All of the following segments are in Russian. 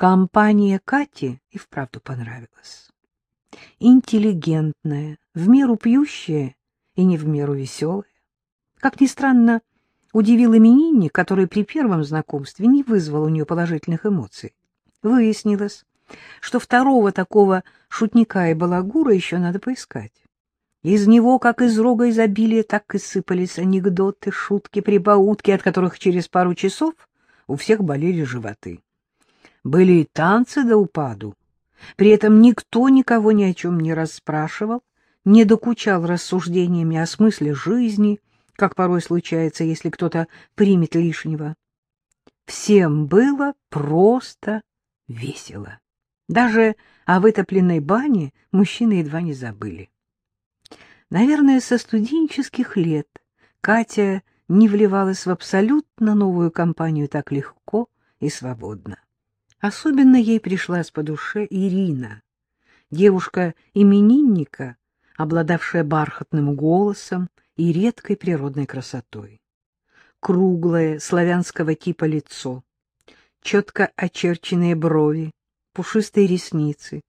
Компания Кати и вправду понравилась. Интеллигентная, в меру пьющая и не в меру веселая. Как ни странно, удивил именинник, который при первом знакомстве не вызвал у нее положительных эмоций. Выяснилось, что второго такого шутника и балагура еще надо поискать. Из него, как из рога изобилия, так и сыпались анекдоты, шутки, прибаутки, от которых через пару часов у всех болели животы. Были и танцы до упаду. При этом никто никого ни о чем не расспрашивал, не докучал рассуждениями о смысле жизни, как порой случается, если кто-то примет лишнего. Всем было просто весело. Даже о вытопленной бане мужчины едва не забыли. Наверное, со студенческих лет Катя не вливалась в абсолютно новую компанию так легко и свободно. Особенно ей пришлась по душе Ирина, девушка-именинника, обладавшая бархатным голосом и редкой природной красотой. Круглое, славянского типа лицо, четко очерченные брови, пушистые ресницы,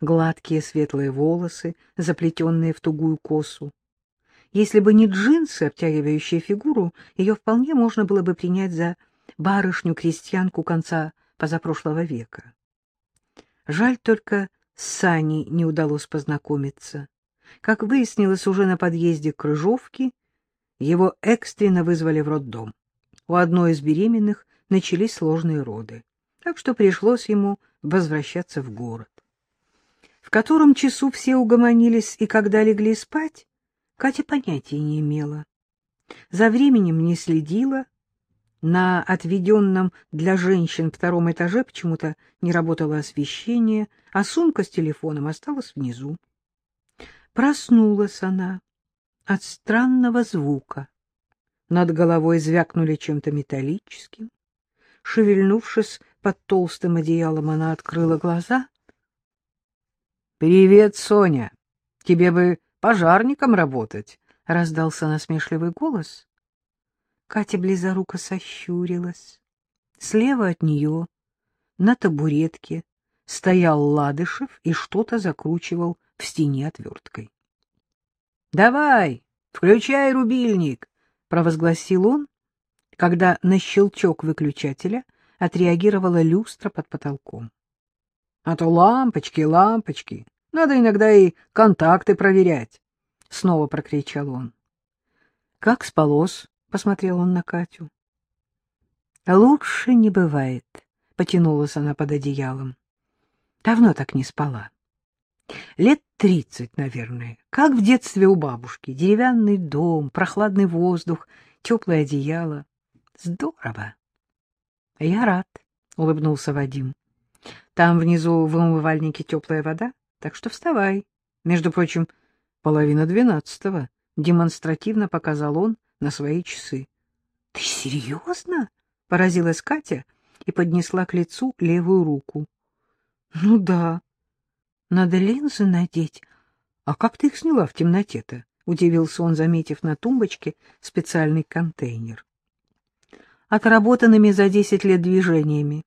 гладкие светлые волосы, заплетенные в тугую косу. Если бы не джинсы, обтягивающие фигуру, ее вполне можно было бы принять за барышню-крестьянку конца позапрошлого века. Жаль только, с Саней не удалось познакомиться. Как выяснилось уже на подъезде к Крыжовке, его экстренно вызвали в роддом. У одной из беременных начались сложные роды, так что пришлось ему возвращаться в город. В котором часу все угомонились и когда легли спать, Катя понятия не имела. За временем не следила. На отведенном для женщин втором этаже почему-то не работало освещение, а сумка с телефоном осталась внизу. Проснулась она от странного звука. Над головой звякнули чем-то металлическим. Шевельнувшись под толстым одеялом, она открыла глаза. — Привет, Соня. Тебе бы пожарником работать, — раздался насмешливый голос. Катя близоруко сощурилась. Слева от нее, на табуретке, стоял Ладышев и что-то закручивал в стене отверткой. — Давай, включай рубильник, — провозгласил он, когда на щелчок выключателя отреагировала люстра под потолком. — А то лампочки, лампочки, надо иногда и контакты проверять, — снова прокричал он. — Как спалось? — посмотрел он на Катю. — Лучше не бывает, — потянулась она под одеялом. Давно так не спала. Лет тридцать, наверное, как в детстве у бабушки. Деревянный дом, прохладный воздух, теплое одеяло. Здорово. — Я рад, — улыбнулся Вадим. — Там внизу в умывальнике теплая вода, так что вставай. Между прочим, половина двенадцатого. Демонстративно показал он на свои часы. — Ты серьезно? — поразилась Катя и поднесла к лицу левую руку. — Ну да. Надо линзы надеть. А как ты их сняла в темноте-то? — удивился он, заметив на тумбочке специальный контейнер отработанными за десять лет движениями.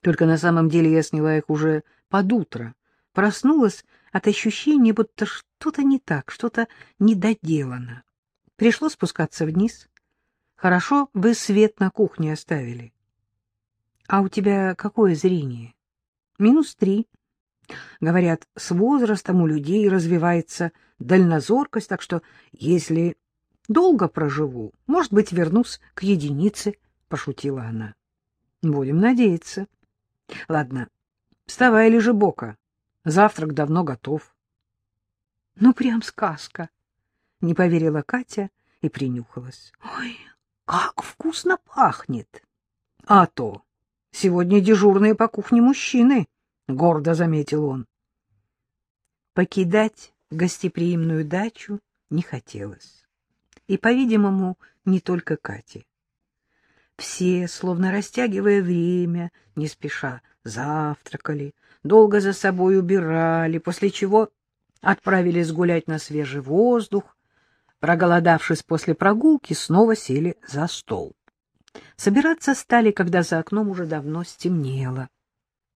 Только на самом деле я сняла их уже под утро. Проснулась от ощущения, будто что-то не так, что-то недоделано. Пришлось спускаться вниз. Хорошо вы свет на кухне оставили. А у тебя какое зрение? Минус три. Говорят, с возрастом у людей развивается дальнозоркость, так что если Долго проживу, может быть, вернусь к единице, — пошутила она. — Будем надеяться. — Ладно, вставай, лежи бока. Завтрак давно готов. — Ну, прям сказка, — не поверила Катя и принюхалась. — Ой, как вкусно пахнет! — А то! Сегодня дежурные по кухне мужчины, — гордо заметил он. Покидать гостеприимную дачу не хотелось и, по-видимому, не только Кате. Все, словно растягивая время, не спеша, завтракали, долго за собой убирали, после чего отправились гулять на свежий воздух, проголодавшись после прогулки, снова сели за стол. Собираться стали, когда за окном уже давно стемнело.